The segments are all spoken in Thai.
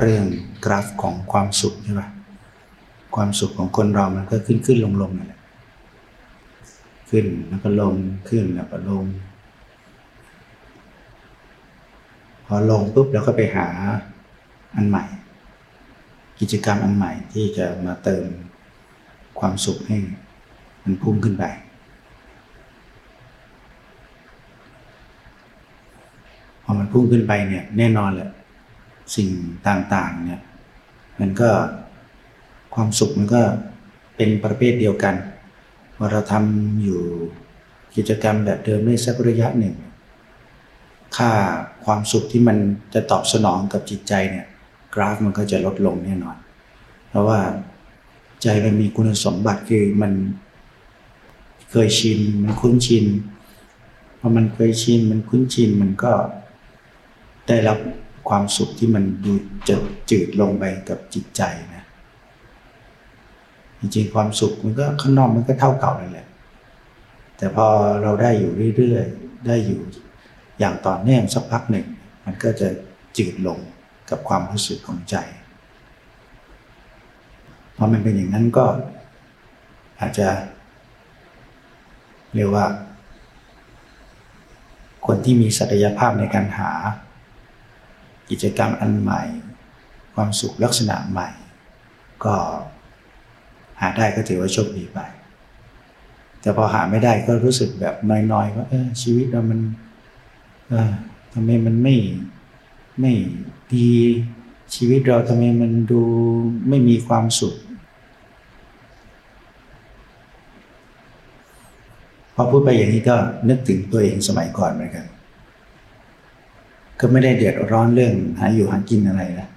เรื่องกราฟของความสุขใช่ไหมความสุขของคนเรามันก็ขึ้นขึ้นลงลงนั่นแหละขึ้นแล้วก็ลงขึ้นแล้วก็ลง พอลงปุ๊บเราก็ไปหาอันใหม่ กิจกรรมอันใหม่ที่จะมาเติมความสุขให้มันพุ่งขึ้นไปพอมันพุ่งขึ้นไปเนี่ยแน่นอนแหละ สิ่งต่างๆเนี่ยมันก็ความสุขมันก็เป็นประเภทเดียวกันว่าเราทำอยู่กิจกรรมแบบเดิมได้สักระยะหนึ่ง ค่าความสุขที่มันจะตอบสนองกับจิตใจเนี่ยกราฟมันก็จะลดลงแน่นอน เพราะว่าใจมันมีคุณสมบัติคือมันเคยชินมันคุ้นชินพอมันเคยชินมันคุ้นชินมันก็ได้รับ ความสุขที่มันดูจะจืดลงไปกับจิตใจนะจริงๆความสุขมันก็ข้างนอกมันก็เท่าเก่านั่นแหละ แต่พอเราได้อยู่เรื่อยๆได้อยู่อย่างต่อเนื่องสักพักหนึ่ง มันก็จะจืดลงกับความรู้สึกของใจพอมันเป็นอย่างนั้นก็อาจจะ เรียกว่า คนที่มีศักยภาพในการหา กิจกรรมอันใหม่ ความสุขลักษณะใหม่ ก็หาได้ก็ถือว่าโชคดีไป แต่พอหาไม่ได้ก็รู้สึกแบบน้อยๆว่าเออชีวิตเรามันเออทำไมมันไม่ไม่ดีชีวิตเราทำไมมันดูไม่มีความสุขพอพูดไปอย่างนี้ก็นึกถึงตัวเองสมัยก่อนเหมือนกัน ก็ไม่ได้เดือดร้อนเรื่องหาอยู่หากินอะไรนะ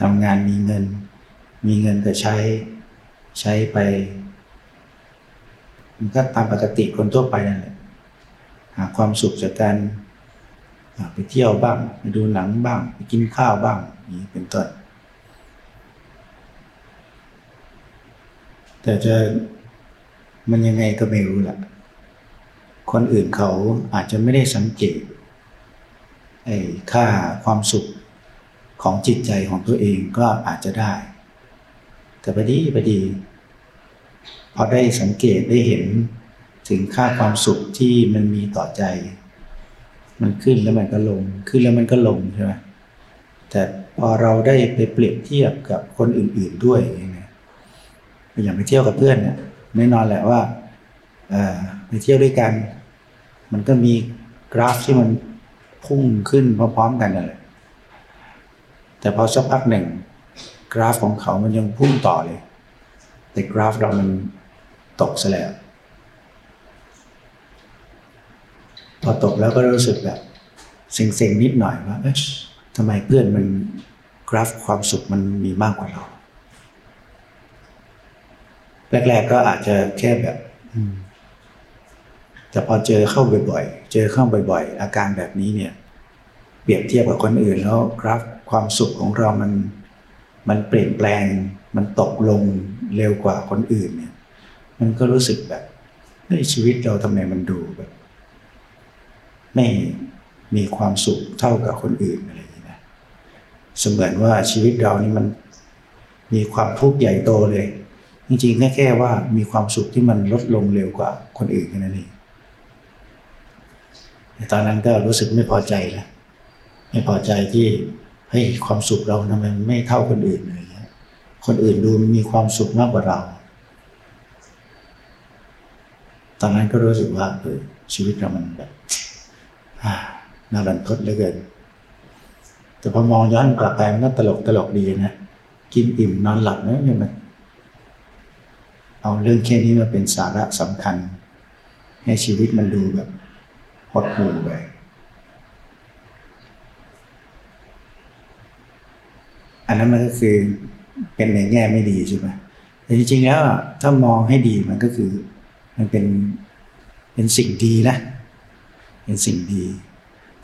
ทำงานมีเงิน มีเงินก็ใช้ใช้ไป มันก็ตามปกติคนทั่วไปนั่นแหละหาความสุขจากการไปเที่ยวบ้าง ไปดูหนังบ้าง ไปกินข้าวบ้างนี้เป็นต้นแต่จะมันยังไงก็ไม่รู้แหละคนอื่นเขาอาจจะไม่ได้สังเกต ไอ้ค่าความสุขของจิตใจของตัวเองก็อาจจะได้ แต่พอดีพอดีพอได้สังเกตได้เห็นถึงค่าความสุขที่มันมีต่อใจ มันขึ้นแล้วมันก็ลง ขึ้นแล้วมันก็ลงใช่ไหมแต่พอเราได้ไปเปรียบเทียบกับคนอื่น ๆด้วยเนี่ยอย่างไปเที่ยวกับเพื่อนเนี่ยแน่นอนแหละว่าไปเที่ยวด้วยกัน มันก็มีกราฟที่มัน พุ่งขึ้นพร้อมๆกันนั่นแหละแต่พอสักพักหนึ่ง กราฟของเขามันยังพุ่งต่อเลย แต่กราฟเรามันตกซะแล้วพอตกแล้วก็รู้สึกแบบเซ็งๆนิดหน่อยว่าเอ๊ะทำไมเพื่อนมันกราฟความสุขมันมีมากกว่าเรา แรกๆก็อาจจะแค่แบบ แต่พอเจอเข้าบ่อยๆ เจอเข้าบ่อย ๆ อาการแบบนี้เนี่ย เปรียบเทียบกับคนอื่นแล้วกราฟความสุขของเรามันมันเปลี่ยนแปลง มันตกลงเร็วกว่าคนอื่นเนี่ย มันก็รู้สึกแบบในชีวิตเราทำไมมันดูแบบ ไม่มีความสุขเท่ากับคนอื่นอะไรอย่างนี้นะเสมือนว่าชีวิตเรานี่มันมีความทุกข์ใหญ่โตเลย จริงๆแค่แค่ว่ามีความสุขที่มันลดลงเร็วกว่าคนอื่นแค่นั้นเอง ตอนนั้นก็รู้สึกไม่พอใจแล้วไม่พอใจที่เฮ้ยความสุขเราทำไมไม่เท่าคนอื่นอะไรเงี้ยคนอื่นดูมีความสุขมากกว่าเรา ตอนนั้นก็รู้สึกว่าเออชีวิตเรามันแบบน่ารันทดเหลือเกิน แต่พอมองย้อนกลับไปมันก็ตลกตลกดีนะ กินอิ่มนอนหลับนะเนี่ยมันเอาเรื่องแค่นี้มาเป็นสาระสำคัญ ให้ชีวิตมันดูแบบ ดหู่ไปอันนั้นมันก็คือเป็นในแง่ไม่ดีใช่ไหมแต่จริงๆแล้วถ้ามองให้ดีมันก็คือ มันเป็นเป็นสิ่งดีนะ เป็นสิ่งดี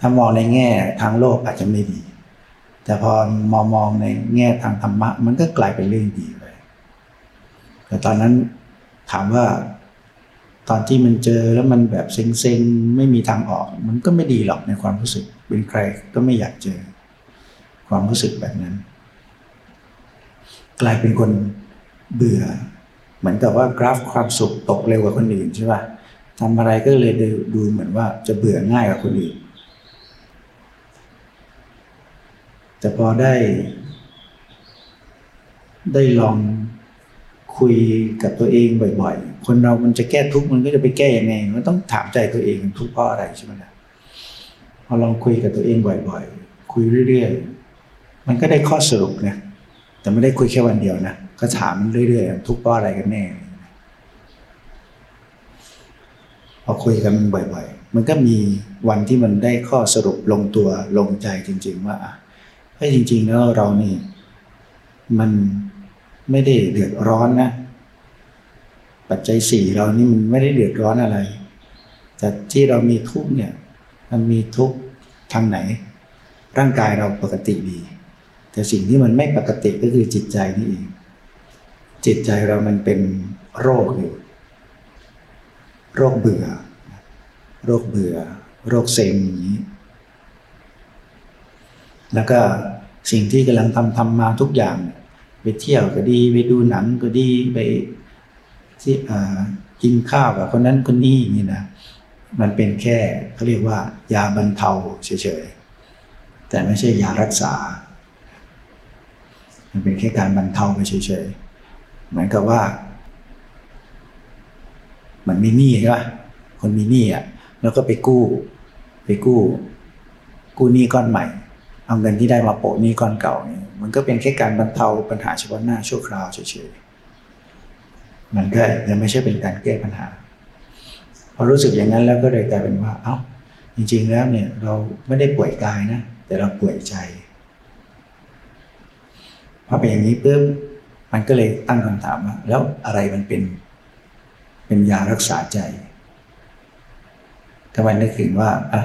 ถ้ามองในแง่ทางโลกอาจจะไม่ดี แต่พอมองมองในแง่ทางธรรมะ มันก็กลายเป็นเรื่องดีไปแต่ตอนนั้นถามว่า ตอนที่มันเจอแล้วมันแบบเซ็งๆ ไม่มีทางออก มันก็ไม่ดีหรอกในความรู้สึก เป็นใครก็ไม่อยากเจอ ความรู้สึกแบบนั้น กลายเป็นคนเบื่อ เหมือนกับว่ากราฟความสุขตกเร็วกว่าคนอื่นใช่ป่ะทำอะไรก็เลยดูเหมือนว่าจะเบื่อง่ายกว่าคนอื่น แต่พอได้ ได้ลองคุยกับตัวเองบ่อยๆ คนเรามันจะแก้ทุกข์มันก็จะไปแก้ยังไง มันต้องถามใจตัวเองทุกข์เพราะอะไรใช่ไหมล่ะพอลองคุยกับตัวเองบ่อยๆ คุยเรื่อยๆ มันก็ได้ข้อสรุปนะแต่ไม่ได้คุยแค่วันเดียวนะก็ถามเรื่อยๆ ทุกข์เพราะอะไรกันแน่พอคุยกันบ่อย ๆ มันก็มีวันที่มันได้ข้อสรุปลงตัวลงใจจริง ๆ ว่าเฮ้ยจริง ๆ แล้วเรานี่ มันไม่ได้เดือดร้อนนะ ปัจจัยสี่เรานี่มันไม่ได้เดือดร้อนอะไร แต่ที่เรามีทุกเนี่ย มันมีทุกทางไหน ร่างกายเราปกติดี แต่สิ่งที่มันไม่ปกติก็คือจิตใจนี่เอง จิตใจเรามันเป็นโรคอยู่โรคเบื่อ โรคเบื่อ โรคเซ็งอย่างนี้ แล้วก็สิ่งที่กำลังทำทำมาทุกอย่าง ไปเที่ยวก็ดี ไปดูหนังก็ดี ไป ที่กินข้าวกับคนนั้นคนนี้นี่นะมันเป็นแค่เขาเรียกว่า ยาบรรเทาเฉยๆแต่ไม่ใช่ยารักษา มันเป็นแค่การบรรเทาไปเฉยๆเหมือนกับว่า มันมีหนี้ใช่ไหมคนมีหนี้อะแล้วก็ไปกู้ ไปกู้ กู้หนี้ก้อนใหม่ เอาเงินที่ได้มาโปะหนี้ก้อนเก่าเนี่ยมันก็เป็นแค่การบรรเทาปัญหาเฉพาะหน้าชั่วคราวเฉยๆ มันก็ยังไม่ใช่เป็นการแก้ปัญหาพอรู้สึกอย่างนั้นแล้วก็เลยกลายเป็นว่า เอา้า จริง ๆ แล้วเนี่ย เราไม่ได้ป่วยกายนะ แต่เราป่วยใจพอเป็นอย่างนี้ปุ๊บมันก็เลยตั้งคำถามว่าแล้วอะไรมันเป็น เป็นยารักษาใจทำไมนึกถึงว่าอะ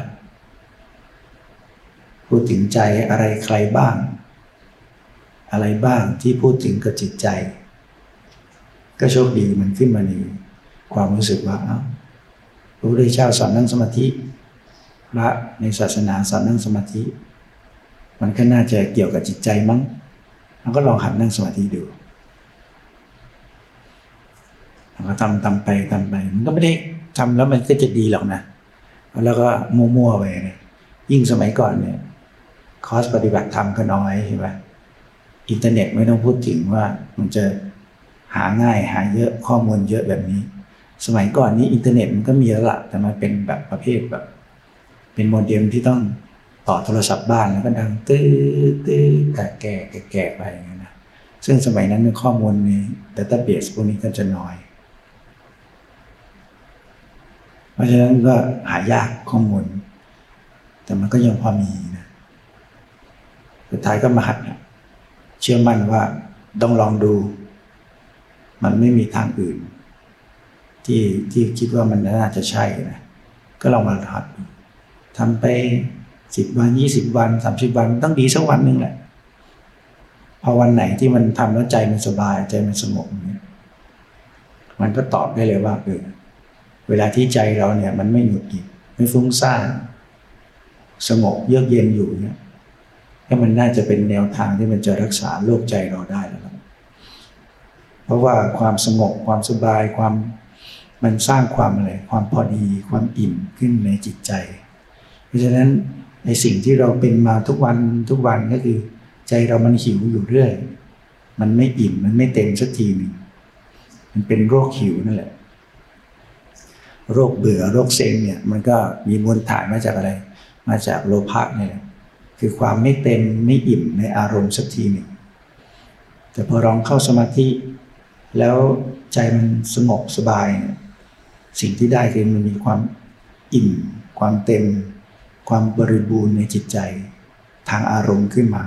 พูดถึงใจอะไรใครบ้าง อะไรบ้างที่พูดถึงกับจิตใจ ก็โชคดีมันขึ้นมาในความรู้สึกว่าพระพุทธเจ้าสอนนั่งสมาธิพระในศาสนาสอนนั่งสมาธิ มันก็น่าจะเกี่ยวกับจิตใจมั้งเราก็ลองหัดนั่งสมาธิดูเราก็ทำทำไปทำไป มันก็ไม่ได้ทำแล้วมันก็จะดีหรอกนะ แล้วก็มั่วๆไปเนี่ยยิ่งสมัยก่อนเนี่ย คอร์สปฏิบัติธรรมก็น้อยใช่ไหมอินเทอร์เน็ตไม่ต้องพูดถึงว่ามันจะ หาง่ายหาเยอะข้อมูลเยอะแบบนี้ สมัยก่อนนี้อินเทอร์เน็ตมันก็มีแล้วละแต่มันเป็นแบบประเภทแบบ เป็นโมเด็มที่ต้องต่อโทรศัพท์บ้านแล้วก็ดังตื้อตื้อแก่แก่แก่ไปอย่างนี้นะซึ่งสมัยนั้นข้อมูลในดัตต้าเบสพวกนี้ก็จะน้อย เพราะฉะนั้นก็หายากข้อมูล แต่มันก็ยังพอมีนะสุดท้ายก็มาหัดเชื่อมั่นว่าต้องลองดู มันไม่มีทางอื่น ที่ที่คิดว่ามันน่าจะใช่นะก็ลองมาทัดทำไปสิบวันยี่สิบวันสามสิบวันต้องดีสักวันหนึ่งแหละพอวันไหนที่มันทำแล้วใจมันสบายใจมันสงบเนี่ยมันก็ตอบได้เลยว่าเออเวลาที่ใจเราเนี่ย มันไม่หงุดหงิดไม่ฟุ้งซ่านสงบเยือกเย็นอยู่เนี่ยก็มันน่าจะเป็นแนวทางที่มันจะรักษาโรคใจเราได้แล้ว เพราะว่าความสงบความสบายความมันสร้างความอะไรความพอดีความอิ่มขึ้นในจิตใจ เพราะฉะนั้นในสิ่งที่เราเป็นมาทุกวันทุกวันก็คือ ใจเรามันหิวอยู่เรื่อย มันไม่อิ่มมันไม่เต็มสักทีหนึ่งมันเป็นโรคหิวนั่นแหละ โรคเบื่อโรคเซ็งเนี่ยมันก็มีมูลฐานมาจากอะไร มาจากโลภะเนี่ยคือความไม่เต็มไม่อิ่มในอารมณ์สักทีหนึ่งแต่พอลองเข้าสมาธิ แล้วใจมันสงบสบาย สิ่งที่ได้คือมันมีความอิ่ม ความเต็ม ความบริบูรณ์ในจิตใจ ทางอารมณ์ขึ้นมา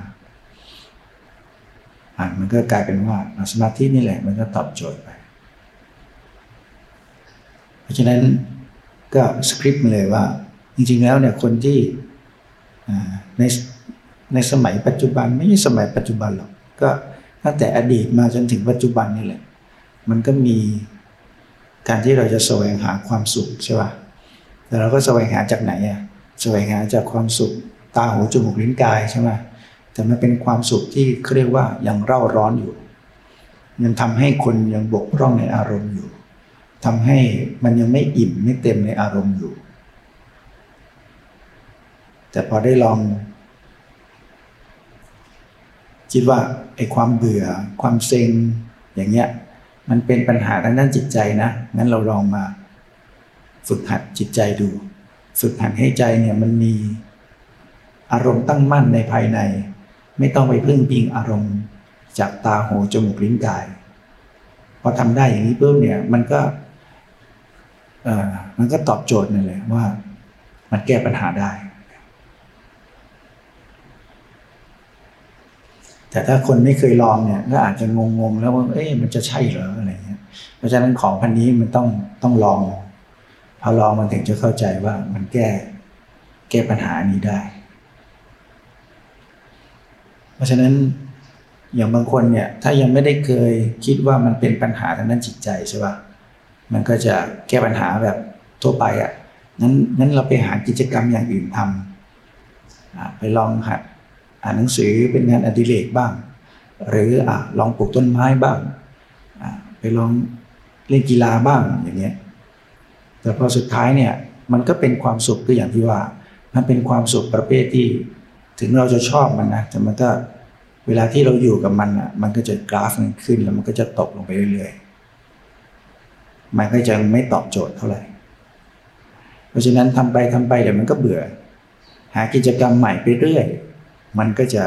อ่มันก็กลายเป็นว่าสมาธินี่แหละมันก็ตอบโจทย์ไป เพราะฉะนั้นก็สคริปต์มาเลยว่า จริง ๆ แล้วเนี่ยคนที่ในในสมัยปัจจุบันไม่ใช่สมัยปัจจุบันหรอกก็ตั้งแต่อดีตมาจนถึงปัจจุบันนี่แหละ มันก็มีการที่เราจะแสวงหาความสุขใช่ป่ะแต่เราก็แสวงหาจากไหนอะแสวงหาจากความสุขตาหูจมูกลิ้นกายใช่ไหมแต่มันเป็นความสุขที่เขาเรียกว่ายังเร่าร้อนอยู่ ยังทำให้คนยังบกพร่องในอารมณ์อยู่ทำให้มันยังไม่อิ่มไม่เต็มในอารมณ์อยู่ แต่พอได้ลอง คิดว่าไอ้ความเบื่อความเซ็งอย่างเงี้ย มันเป็นปัญหาทางด้านจิตใจนะงั้นเราลองมาฝึกหัดจิตใจดู ฝึกหัดให้ใจเนี่ยมันมีอารมณ์ตั้งมั่นในภายใน ไม่ต้องไปพึ่งพิงอารมณ์จากตาหูจมูกลิ้นกายพอทำได้อย่างนี้ปุ๊บเนี่ยมันก็มันก็ตอบโจทย์นั่นแหละว่า มันแก้ปัญหาได้ แต่ถ้าคนไม่เคยลองเนี่ยก็อาจจะงงๆแล้วว่าเอ๊ะมันจะใช่เหรออะไรเงี้ย เพราะฉะนั้นของพันนี้มันต้องต้องลองพอลองมันถึงจะเข้าใจว่ามันแก้แก้ปัญหานี้ได้ เพราะฉะนั้นอย่างบางคนเนี่ย ถ้ายังไม่ได้เคยคิดว่ามันเป็นปัญหาทางด้านจิตใจใช่ป่ะมันก็จะแก้ปัญหาแบบทั่วไปอะ่ะงั้นงั้นเราไปหากิจกรรมอย่างอื่นทำไปลองหัด อ่านหนังสือเป็นงานอดิเรกบ้าง หรืออะลองปลูกต้นไม้บ้าง ไปลองเล่นกีฬาบ้างอย่างเงี้ยแต่พอสุดท้ายเนี่ยมันก็เป็นความสุขก็อย่างที่ว่า มันเป็นความสุขประเภทที่ ถึงเราจะชอบมันนะแต่มันก็เวลาที่เราอยู่กับมันอะมันก็จะกราฟมันขึ้นแล้วมันก็จะตกลงไปเรื่อยๆมันก็จะไม่ตอบโจทย์เท่าไหร่ เพราะฉะนั้นทำไปทำไปเดี๋ยวมันก็เบื่อ หากิจกรรมใหม่ไปเรื่อย มันก็จะ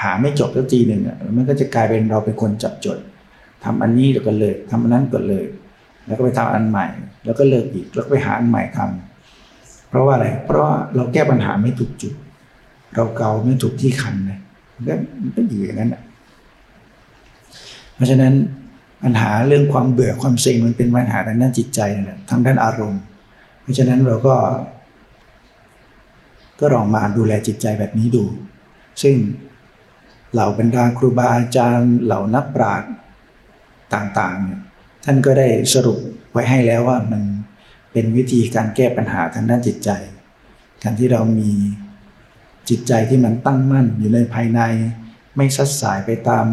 หาไม่จบสักทีหนึ่งอะมันก็จะกลายเป็นเราเป็นคนจับจดทำอันนี้แล้วก็เลิกทำอันนั้นก็เลิกแล้วก็ไปทำอันใหม่ แล้วก็เลิกอีกแล้วก็ไปหาอันใหม่ทำเพราะว่าอะไร เพราะว่าเราแก้ปัญหาไม่ถูกจุด เราเกาไม่ถูกที่คันเลยมันก็มันก็อยู่อย่างนั้นอะเพราะฉะนั้นปัญหาเรื่องความเบื่อความเซ็งมันเป็นปัญหาทางด้านจิตใจนะทางด้านอารมณ์ เพราะฉะนั้นเราก็ ก็ลองมาดูแลจิตใจแบบนี้ดู ซึ่งเหล่าบรรดาครูบาอาจารย์เหล่านักปราชญ์ต่างๆเนี่ยท่านก็ได้สรุปไว้ให้แล้วว่ามันเป็นวิธีการแก้ปัญหาทางด้านจิตใจ การที่เรามีจิตใจที่มันตั้งมั่นอยู่ในภายใน ไม่ซัดสายไปตาม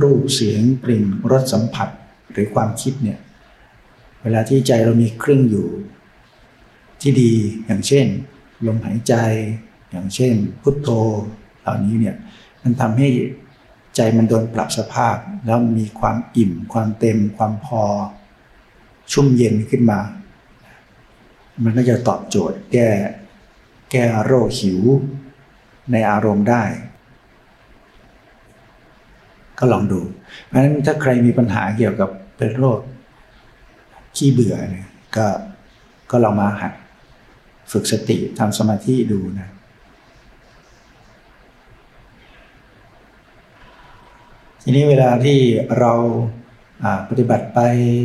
รูปเสียงกลิ่นรสสัมผัสหรือความคิดเนี่ยเวลาที่ใจเรามีเครื่องอยู่ ที่ดีอย่างเช่น ลมหายใจ อย่างเช่น พุทโธเหล่านี้เนี่ยมันทำให้ใจมันโดนปรับสภาพ แล้วมีความอิ่ม ความเต็ม ความพอ ชุ่มเย็นขึ้นมา มันก็จะตอบโจทย์ แก้แก้โรคหิว ในอารมณ์ได้ ก็ลองดู เพราะฉะนั้นถ้าใครมีปัญหาเกี่ยวกับเป็นโรคขี้เบื่อเนี่ยก็ก็ลองมาหัด ฝึกสติทำสมาธิดูนะทีนี้เวลาที่เราปฏิบัติไป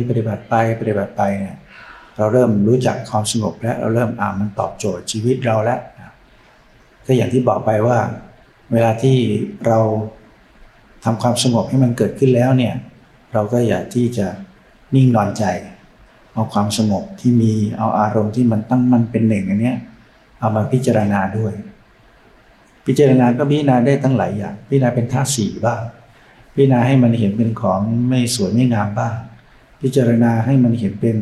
ปฏิบัติไปปฏิบัติไปเนี่ยเราเริ่มรู้จักความสงบแล้วเราเริ่มอ่ามันตอบโจทย์ชีวิตเราแล้วก็อย่างที่บอกไปว่า เวลาที่เราทำความสงบให้มันเกิดขึ้นแล้วเนี่ย เราก็อย่าที่จะนิ่งนอนใจ เอาความสงบที่มีเอาอารมณ์ที่มันตั้งมันเป็นหนึ่งอันนี้เอามาพิจารณาด้วย พิจารณาก็พิจารณาได้ตั้งหลายอย่างพิจารณาเป็นธาตุสี่บ้างพิจารณาให้มันเห็นเป็นของไม่สวยไม่งามบ้าง พิจารณาให้มันเห็นเป็น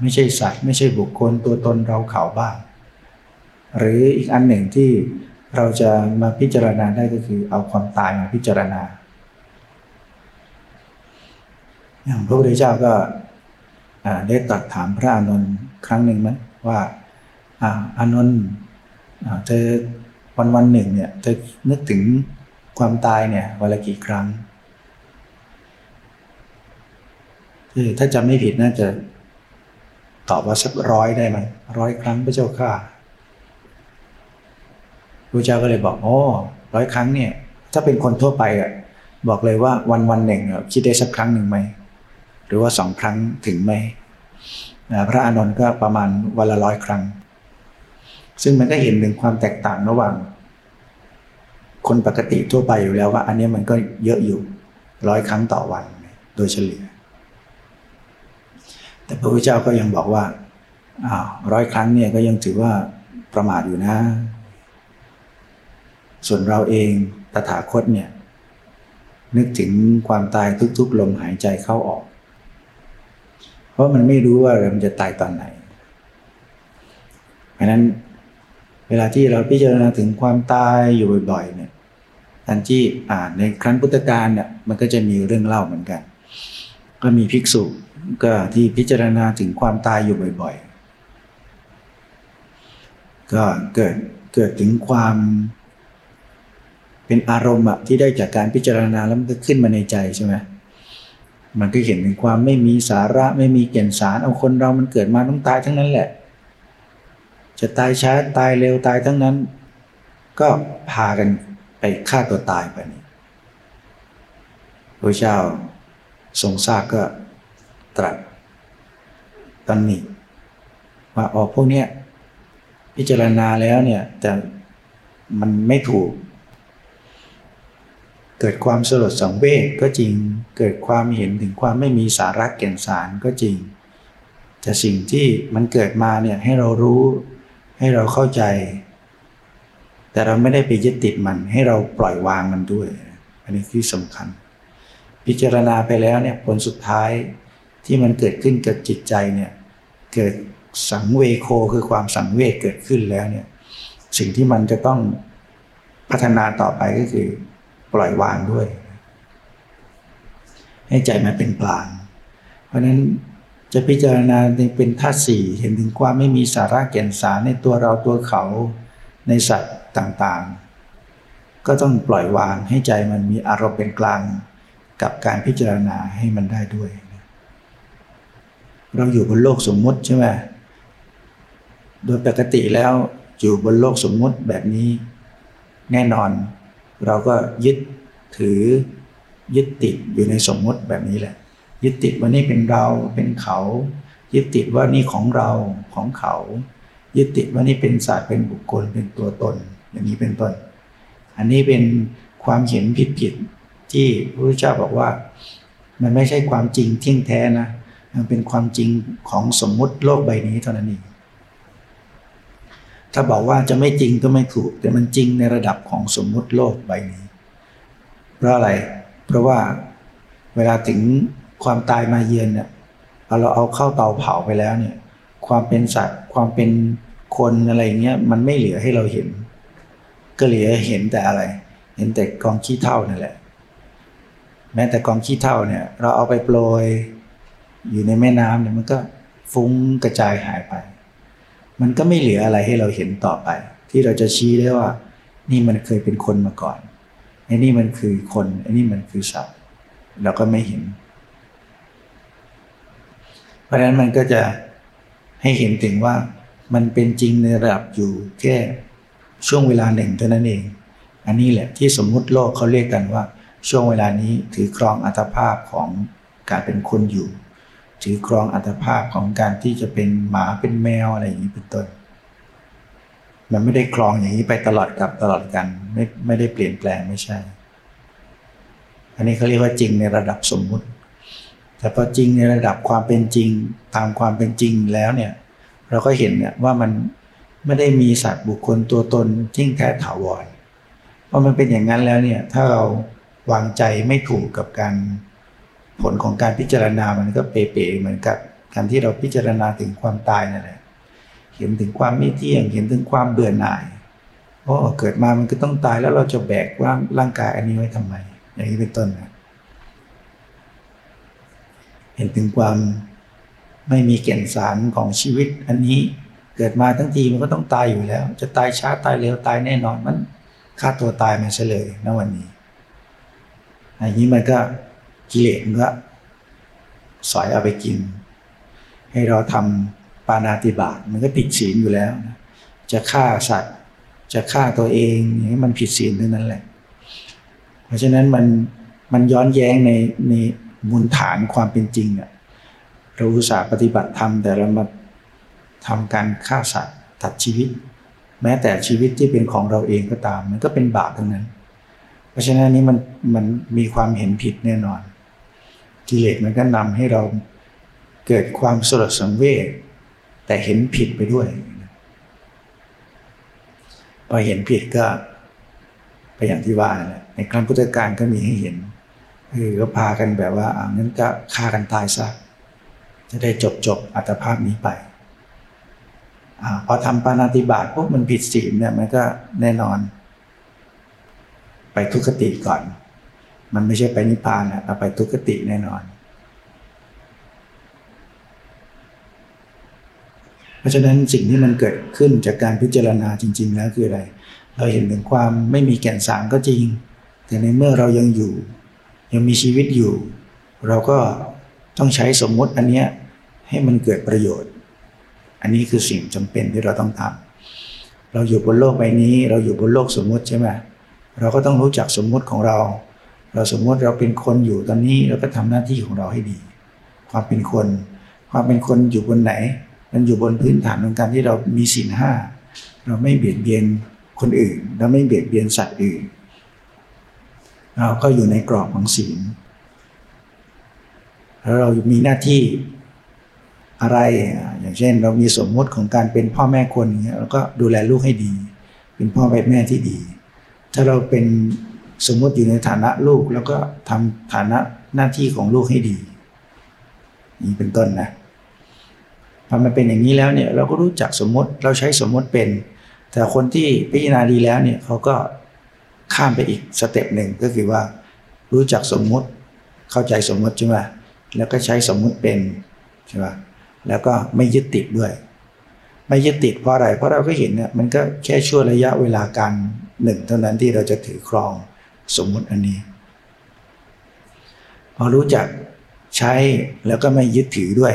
ไม่ใช่สัตว์ ไม่ใช่บุคคลตัวตนเราเขาบ้าง หรืออีกอันหนึ่งที่เราจะมาพิจารณาได้ก็คือเอาความตายมาพิจารณาอย่างพระพุทธเจ้าก็ ได้ตรัสถามพระอานนท์ครั้งหนึ่งมั้ยว่าอานนท์เธอวันวันหนึ่งเนี่ยเธอนึกถึงความตายเนี่ยวันละกี่ครั้งคือถ้าจำไม่ผิดน่าจะตอบว่าสักร้อยได้ไหมร้อยครั้งพระเจ้าข้าพระเจ้าก็เลยบอกโอ้ร้อยครั้งเนี่ย ถ้าเป็นคนทั่วไปอะบอกเลยว่าวันวันหนึ่งคิดได้สักครั้งหนึ่งไหม รือว่าสองครั้งถึงไหมพระอานนท์ก็ประมาณวันละร้อยครั้ง ซึ่งมันก็เห็นถึงความแตกต่างระหว่าง คนปกติทั่วไปอยู่แล้วว่า อันนี้มันก็เยอะอยู่ร้อยครั้งต่อวัน โดยเฉลี่ย แต่พระพุทธเจ้าก็ยังบอกว่าอ้าวร้อยครั้งเนี่ยก็ยังถือว่าประมาทอยู่นะ ส่วนเราเองตถาคตเนี่ยนึกถึงความตายทุกๆ ลมหายใจเข้าออก เพราะมันไม่รู้ว่าเราจะตายตอนไหนเพราะนั้นเวลาที่เราพิจารณาถึงความตายอยู่บ่อยๆเนี่ยทันที่อ่านในครั้งพุทธกาลเนี่ยมันก็จะมีเรื่องเล่าเหมือนกัน ก็มีภิกษุก็ที่พิจารณาถึงความตายอยู่บ่อยๆ ก็เกิดเกิดถึงความเป็นอารมณ์อะที่ได้จากการพิจารณาแล้วมันก็ขึ้นมาในใจใช่ไหม มันก็เห็นถึงความไม่มีสาระไม่มีเก่นสารเอาคนเรามันเกิดมาต้องตายทั้งนั้นแหละ จะตายช้าตายเร็วตายทั้งนั้น ก็พากันไปฆ่าตัวตายไปนี่พระเจ้าทรงทราบก็ตรัสตอนนี้ว่าออกพวกเนี้ยพิจารณาแล้วเนี่ยแต่มันไม่ถูก เกิดความสลดสังเวชก็จริง เกิดความเห็นถึงความไม่มีสาระแก่นสารก็จริง แต่สิ่งที่มันเกิดมาเนี่ยให้เรารู้ให้เราเข้าใจ แต่เราไม่ได้ไปยึดติดมันให้เราปล่อยวางมันด้วย อันนี้ที่สำคัญ พิจารณาไปแล้วเนี่ยผลสุดท้ายที่มันเกิดขึ้นกับจิตใจเนี่ยเกิดสังเวโคคือความสังเวชเกิดขึ้นแล้วเนี่ยสิ่งที่มันจะต้องพัฒนาต่อไปก็คือปล่อยวางด้วย ให้ใจมันเป็นกลาง เพราะนั้นจะพิจารณาเป็นธาตุสี่เห็นถึงความไม่มีสาระแก่นสารในตัวเราตัวเขาในสัตว์ต่างๆ ก็ต้องปล่อยวางให้ใจมันมีอารมณ์เป็นกลาง กับการพิจารณาให้มันได้ด้วย เราอยู่บนโลกสมมติใช่ไหมโดยปกติแล้วอยู่บนโลกสมมติแบบนี้ แน่นอน เราก็ยึดถือ ยึดติดอยู่ในสมมติแบบนี้แหละ ยึดติดว่านี่เป็นเราเป็นเขา ยึดติดว่านี่ของเราของเขา ยึดติดว่านี่เป็นสัตว์เป็นบุคคลเป็นตัวตน อย่างนี้เป็นต้น อันนี้เป็นความเห็นผิดผิดที่พระพุทธเจ้าบอกว่า มันไม่ใช่ความจริงเที่ยงแท้นะมันเป็นความจริงของสมมุติโลกใบนี้เท่านั้นเองถ้าบอกว่าจะไม่จริงก็ไม่ถูก แต่มันจริงในระดับของสมมุติโลกใบนี้ เพราะอะไร เพราะว่าเวลาถึงความตายมาเยือนเนี่ยพอเราเอาเข้าเตาเผาไปแล้วเนี่ย ความเป็นสัตว์ความเป็นคนอะไรเงี้ยมันไม่เหลือให้เราเห็น ก็เหลือเห็นแต่อะไร เห็นแต่กองขี้เท่านั่นแหละ แม้แต่กองขี้เท่าเนี่ย เราเอาไปโปรย อยู่ในแม่น้ำเนี่ยมันก็ฟุ้งกระจายหายไป มันก็ไม่เหลืออะไรให้เราเห็นต่อไป ที่เราจะชี้ได้ว่า นี่มันเคยเป็นคนมาก่อน ไอ้นี่มันคือคนไอ้นี่มันคือสัตว์เราก็ไม่เห็น เพราะฉะนั้นมันก็จะให้เห็นถึงว่ามันเป็นจริงในระดับอยู่แค่ช่วงเวลาหนึ่งเท่านั้นเอง อันนี้แหละที่สมมุติโลกเขาเรียกกันว่า ช่วงเวลานี้ถือครองอัตภาพของการเป็นคนอยู่ ถือครองอัตภาพของการที่จะเป็นหมาเป็นแมวอะไรอย่างนี้เป็นต้น มันไม่ได้ครองอย่างนี้ไปตลอดกับตลอดกัน ไม่ไม่ได้เปลี่ยนแปลงไม่ใช่ อันนี้เขาเรียกว่าจริงในระดับสมมุติ แต่พอจริงในระดับความเป็นจริงตามความเป็นจริงแล้วเนี่ย เราก็เห็นเนี่ยว่ามันไม่ได้มีสัตว์บุคคลตัวตนทิ้งแท้ถาวรเพราะมันเป็นอย่างนั้นแล้วเนี่ยถ้าเราวางใจไม่ถูกกับการผลของการพิจารณามันก็เป๋ๆเหมือนกับการที่เราพิจารณาถึงความตายนั่นแหละ ห็นถึงความไม่เที่ยง เห็นถึงความเบื่อหน่ายเพราะเกิดมามันก็ต้องตายแล้วเราจะแบกร่างร่างกายอันนี้ไว้ทำไม อย่างนี้เป็นต้นนะเห็นถึงความไม่มีเก่นสารของชีวิตอันนี้เกิดมาทั้งทีมันก็ต้องตายอยู่แล้ว จะตายช้าตายเร็วตายแน่นอนมันฆ่าตัวตายมันเฉลยณวันนี้อันนี้มันก็กิเลสมันก็สอยเอาไปกิน ให้เราทำานาติบาตมันก็ติดศีลอยู่แล้วจะฆ่าสัตว์ จะฆ่าตัวเองอย่างนี้มันผิดศีลทั้งนั้นแหละ เพราะฉะนั้นมันมันย้อนแย้งในในมูลฐานความเป็นจริงอะเราอุตส่าห์ปฏิบัติธรรมแต่เรามาทำการฆ่าสัตว์ตัดชีวิต แม้แต่ชีวิตที่เป็นของเราเองก็ตาม มันก็เป็นบาปทั้งนั้น เพราะฉะนั้นนี้มันมันมีความเห็นผิดแน่นอนกิเลสมันก็นำให้เราเกิดความสลดสังเวช แต่เห็นผิดไปด้วย พอเห็นผิดก็ไปอย่างที่ว่าแหละในครั้งพุทธกาลก็มีให้เห็นเออก็พากันแบบว่าอ่างั้นก็ฆ่ากันตายซะจะได้จบจบอัตภาพนี้ไปอพอทำปานาติบาตพวกมันผิดศีลเนี่ยมันก็แน่นอน ไปทุกขติก่อน มันไม่ใช่ไปนิพพานนะเอาไปทุกขติแน่นอน เพราะฉะนั้นสิ่งที่มันเกิดขึ้นจากการพิจารณาจริง ๆ แล้วคืออะไร เราเห็นถึงความไม่มีแก่นสารก็จริง แต่ในเมื่อเรายังอยู่ ยังมีชีวิตอยู่ เราก็ต้องใช้สมมติอันเนี้ยให้มันเกิดประโยชน์ อันนี้คือสิ่งจำเป็นที่เราต้องทำเราอยู่บนโลกใบนี้ เราอยู่บนโลกสมมติใช่ไหมเราก็ต้องรู้จักสมมติของเรา เราสมมติเราเป็นคนอยู่ตอนนี้เราก็ทำหน้าที่ของเราให้ดี ความเป็นคน ความเป็นคนอยู่บนไหน มันอยู่บนพื้นฐานของการที่เรามีศีลห้าเราไม่เบียดเบียนคนอื่น เราไม่เบียดเบียนสัตว์อื่น เราก็อยู่ในกรอบของศีลแล้วเรามีหน้าที่อะไรอย่างเช่น เรามีสมมติของการเป็นพ่อแม่คนอย่างเงี้ยเราก็ดูแลลูกให้ดี เป็นพ่อแม่ที่ดี ถ้าเราเป็นสมมติอยู่ในฐานะลูก แล้วก็ทำฐานะหน้าที่ของลูกให้ดี นี่เป็นต้นนะ พอมันเป็นอย่างนี้แล้วเนี่ยเราก็รู้จักสมมติเราใช้สมมติเป็น แต่คนที่พิจารณาดีแล้วเนี่ยเขาก็ข้ามไปอีกสเต็ปหนึ่งก็คือว่า รู้จักสมมติเข้าใจสมมติใช่ไหมแล้วก็ใช้สมมติเป็นใช่ไหมแล้วก็ไม่ยึดติดด้วย ไม่ยึดติดเพราะอะไร เพราะเราก็เห็นเนี่ยมันก็แค่ช่วงระยะเวลาการหนึ่งเท่านั้นที่เราจะถือครองสมมุติอันนี้ พอรู้จักใช้แล้วก็ไม่ยึดถือด้วย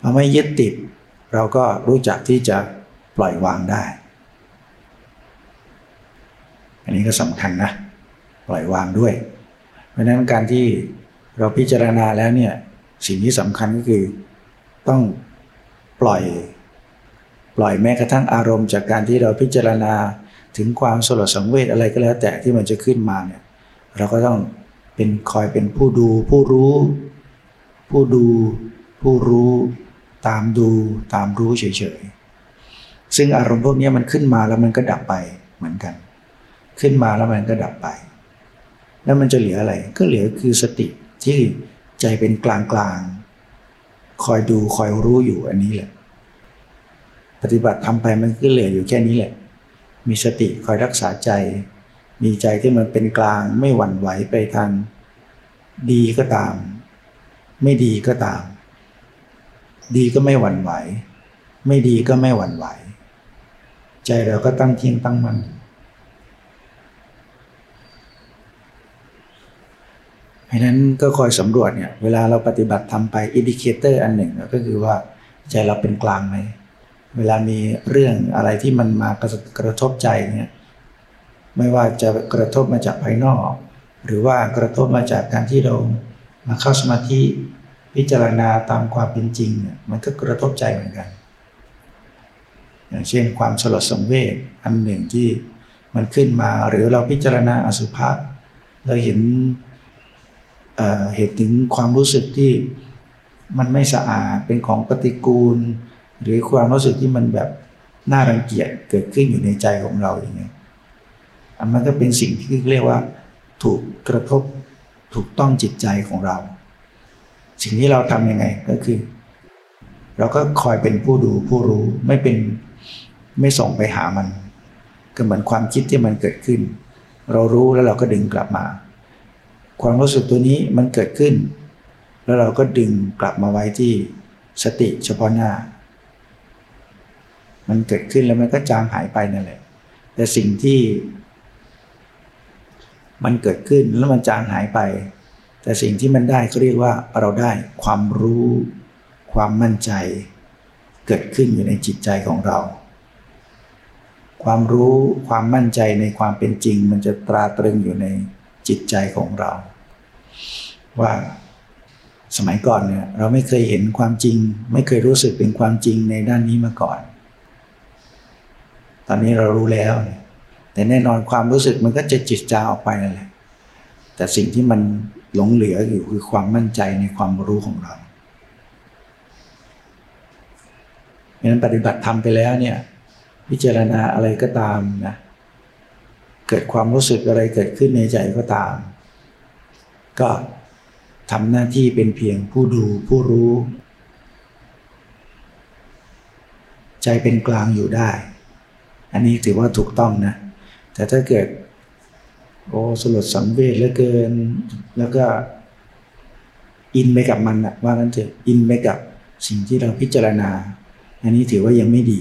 พอไม่ยึดติด เราก็รู้จักที่จะปล่อยวางได้ อันนี้ก็สำคัญนะ ปล่อยวางด้วย เพราะนั้นการที่เราพิจารณาแล้วเนี่ยสิ่งที่สำคัญก็คือต้องปล่อยปล่อยแม้กระทั่งอารมณ์ จากการที่เราพิจารณาถึงความสลดสังเวชอะไรก็แล้วแต่ที่มันจะขึ้นมาเนี่ยเราก็ต้องเป็นคอยเป็นผู้ดูผู้รู้ ผู้ดูผู้รู้ ตามดูตามรู้เฉยๆ ซึ่งอารมณ์พวกนี้มันขึ้นมาแล้วมันก็ดับไปเหมือนกัน ขึ้นมาแล้วมันก็ดับไป แล้วมันจะเหลืออะไร ก็เหลือคือสติที่ใจเป็นกลางๆคอยดูคอยรู้อยู่อันนี้แหละ ปฏิบัติทำไปมันก็เหลืออยู่แค่นี้แหละ มีสติคอยรักษาใจ มีใจที่มันเป็นกลางไม่หวั่นไหวไปทางดีก็ตาม ไม่ดีก็ตาม ดีก็ไม่หวั่นไหว ไม่ดีก็ไม่หวั่นไหว ใจเราก็ตั้งเที่ยงตั้งมัน่นเพราะนั้นก็คอยสำรวจเนี่ยเวลาเราปฏิบัติทำไป indicator อันหนึ่งก็คือว่าใจเราเป็นกลางไหมเวลามีเรื่องอะไรที่มันมากระกระทบใจเนี่ยไม่ว่าจะกระทบมาจากภายนอก หรือว่ากระทบมาจากการที่เรามาเข้าสมาธิ พิจารณาตามความเป็นจริงเนี่ยมันก็กระทบใจเหมือนกัน อย่างเช่นความสลดสังเวชอันหนึ่งที่มันขึ้นมาหรือเราพิจารณาอสุภะเราเห็นเหตุถึงความรู้สึกที่มันไม่สะอาดเป็นของปฏิกูล หรือความรู้สึกที่มันแบบน่ารังเกียจเกิดขึ้นอยู่ในใจของเราอย่างเงี้ยอันนั้นก็เป็นสิ่งที่เรียกว่า ถูกกระทบถูกต้องจิตใจของเรา สิ่งที่เราทำยังไงก็คือ เราก็คอยเป็นผู้ดูผู้รู้ไม่เป็นไม่ส่งไปหามัน ก็เหมือนความคิดที่มันเกิดขึ้น เรารู้แล้วเราก็ดึงกลับมา ความรู้สึกตัวนี้มันเกิดขึ้น แล้วเราก็ดึงกลับมาไว้ที่สติเฉพาะหน้า มันเกิดขึ้นแล้วมันก็จางหายไปนั่นแหละ แต่สิ่งที่ มันเกิดขึ้นแล้วมันจางหายไป แต่สิ่งที่มันได้เขาเรียกว่าเราได้ความรู้ ความมั่นใจ เกิดขึ้นอยู่ในจิตใจของเรา ความรู้ความมั่นใจในความเป็นจริง มันจะตราตรึงอยู่ในจิตใจของเรา ว่าสมัยก่อนเนี่ยเราไม่เคยเห็นความจริง ไม่เคยรู้สึกเป็นความจริงในด้านนี้มาก่อน ตอนนี้เรารู้แล้ว แต่แน่นอนความรู้สึกมันก็จะจิตจาออกไปนั่นแหละแต่สิ่งที่มัน หลงเหลืออยู่คือความมั่นใจในความรู้ของเราเพราะนั้นปฏิบัติทำไปแล้วเนี่ยพิจารณาอะไรก็ตามนะเกิดความรู้สึกอะไรเกิดขึ้นในใจก็ตาม ก็ทำหน้าที่เป็นเพียงผู้ดูผู้รู้ ใจเป็นกลางอยู่ได้ อันนี้ถือว่าถูกต้องนะ แต่ถ้าเกิด โอ้สลดสังเวชเหลือเกิน แล้วก็อินไปกับมันอะว่างั้นเถอะอินไปกับสิ่งที่เราพิจารณา อันนี้ถือว่ายังไม่ดี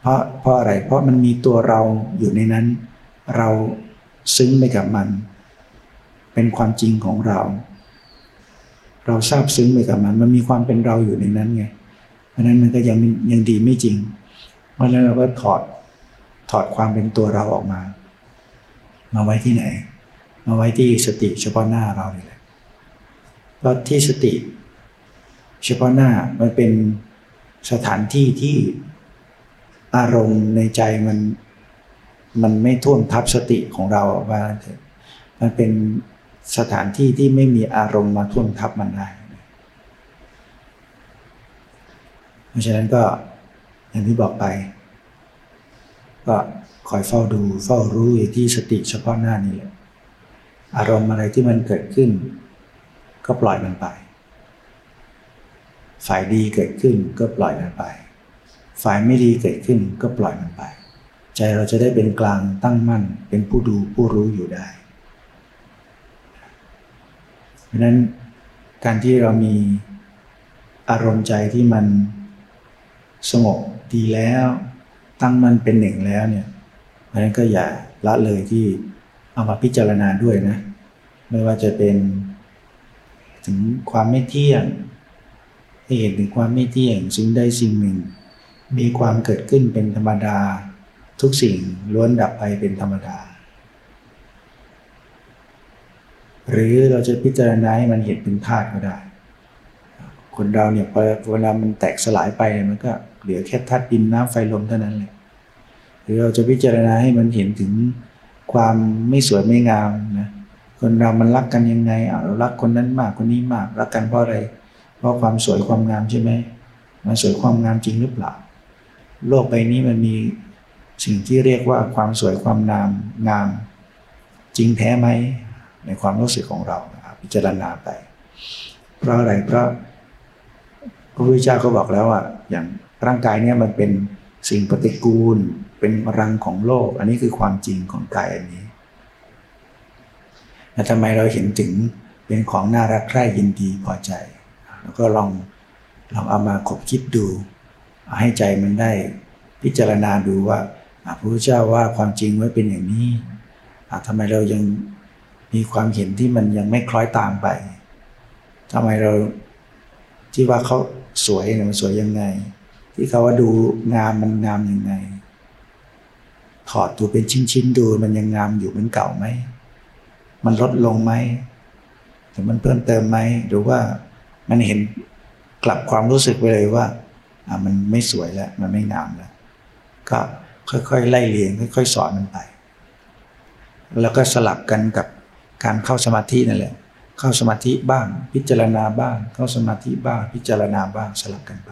เพราะเพราะอะไร เพราะมันมีตัวเราอยู่ในนั้น เราซึ้งไปกับมัน เป็นความจริงของเรา เราทราบซึ้งไปกับมัน มันมีความเป็นเราอยู่ในนั้นไง เพราะนั้นมันก็ยังยังดีไม่จริง เพราะนั้นเราก็ถอดถอดความเป็นตัวเราออกมา มาไว้ที่ไหน มาไว้ที่สติเฉพาะหน้าเราเลยแหละเพราะที่สติ เฉพาะหน้ามันเป็นสถานที่ที่อารมณ์ในใจมันมันไม่ท่วมทับสติของเราว่ามันเป็นสถานที่ที่ไม่มีอารมณ์มาท่วมทับมันได้เพราะฉะนั้นก็อย่างที่บอกไป ก็ คอยเฝ้าดูเฝ้ารู้อยู่ที่สติเฉพาะหน้านี่แหละอารมณ์อะไรที่มันเกิดขึ้น ก็ปล่อยมันไป ฝ่ายดีเกิดขึ้นก็ปล่อยมันไป ฝ่ายไม่ดีเกิดขึ้นก็ปล่อยมันไป ใจเราจะได้เป็นกลางตั้งมั่น เป็นผู้ดูผู้รู้อยู่ได้ เพราะนั้นการที่เรามีอารมณ์ใจที่มันสงบดีแล้ว ตั้งมันเป็นหนึ่งแล้วเนี่ย ราะนั้นก็อย่าละเลยที่เอามาพิจารณาด้วยนะ ไม่ว่าจะเป็นถึงความไม่เที่ยง ให้เห็นถึงความไม่เที่ยงสิ่งใดสิ่งหนึ่ง มีความเกิดขึ้นเป็นธรรมดา ทุกสิ่งล้วนดับไปเป็นธรรมดา หรือเราจะพิจารณาให้มันเห็นเป็นธาตุก็ได้ คนเราเนี่ยพอเวลามันแตกสลายไปมันก็เหลือแค่ธาตุดินน้ำไฟลมเท่านั้นเลย หรือเราจะพิจารณาให้มันเห็นถึงความไม่สวยไม่งามนะคนเรามันรักกันยังไงเรารักคนนั้นมากคนนี้มากรักกันเพราะอะไรเพราะความสวยความงามใช่ไหมมันสวยความงามจริงหรือเปล่า โลกใบนี้มันมีสิ่งที่เรียกว่าความสวยความงามงาม จริงแท้ไหมในความรู้สึกของเราพิจารณาไป เพราะอะไรเพราะพระพุทธเจ้าก็บอกแล้วว่าอย่างร่างกายเนี่ยมันเป็นสิ่งปฏิกูล เป็นรังของโลก อันนี้คือความจริงของกายอันนี้แต่ทำไมเราเห็นถึงเป็นของน่ารักใคร่ยินดีพอใจ แล้วก็ลองลองเอามาคบคิดดู ให้ใจมันได้พิจารณาดูว่าพระพุทธเจ้าว่าความจริงไว้เป็นอย่างนี้ทำไมเรายังมีความเห็นที่มันยังไม่คล้อยตามไปทำไมเราที่ว่าเขาสวยเนี่ยมันสวยยังไง ที่เขาว่าดูงามมันงามยังไง ถอดตัวเป็นชิ้นๆดูมันยังงามอยู่เหมือนเก่าไหม มันลดลงไหมหรือมันเพิ่มเติมไหมหรือว่ามันเห็นกลับความรู้สึกไปเลยว่าอ่ามันไม่สวยแล้ว มันไม่งามแล้ว ก็ค่อยๆไล่เลียงค่อยๆสอนมันไป แล้วก็สลับกันกับการเข้าสมาธินั่นแหละ เข้าสมาธิบ้าง พิจารณาบ้าง เข้าสมาธิบ้าง พิจารณาบ้างสลับกันไป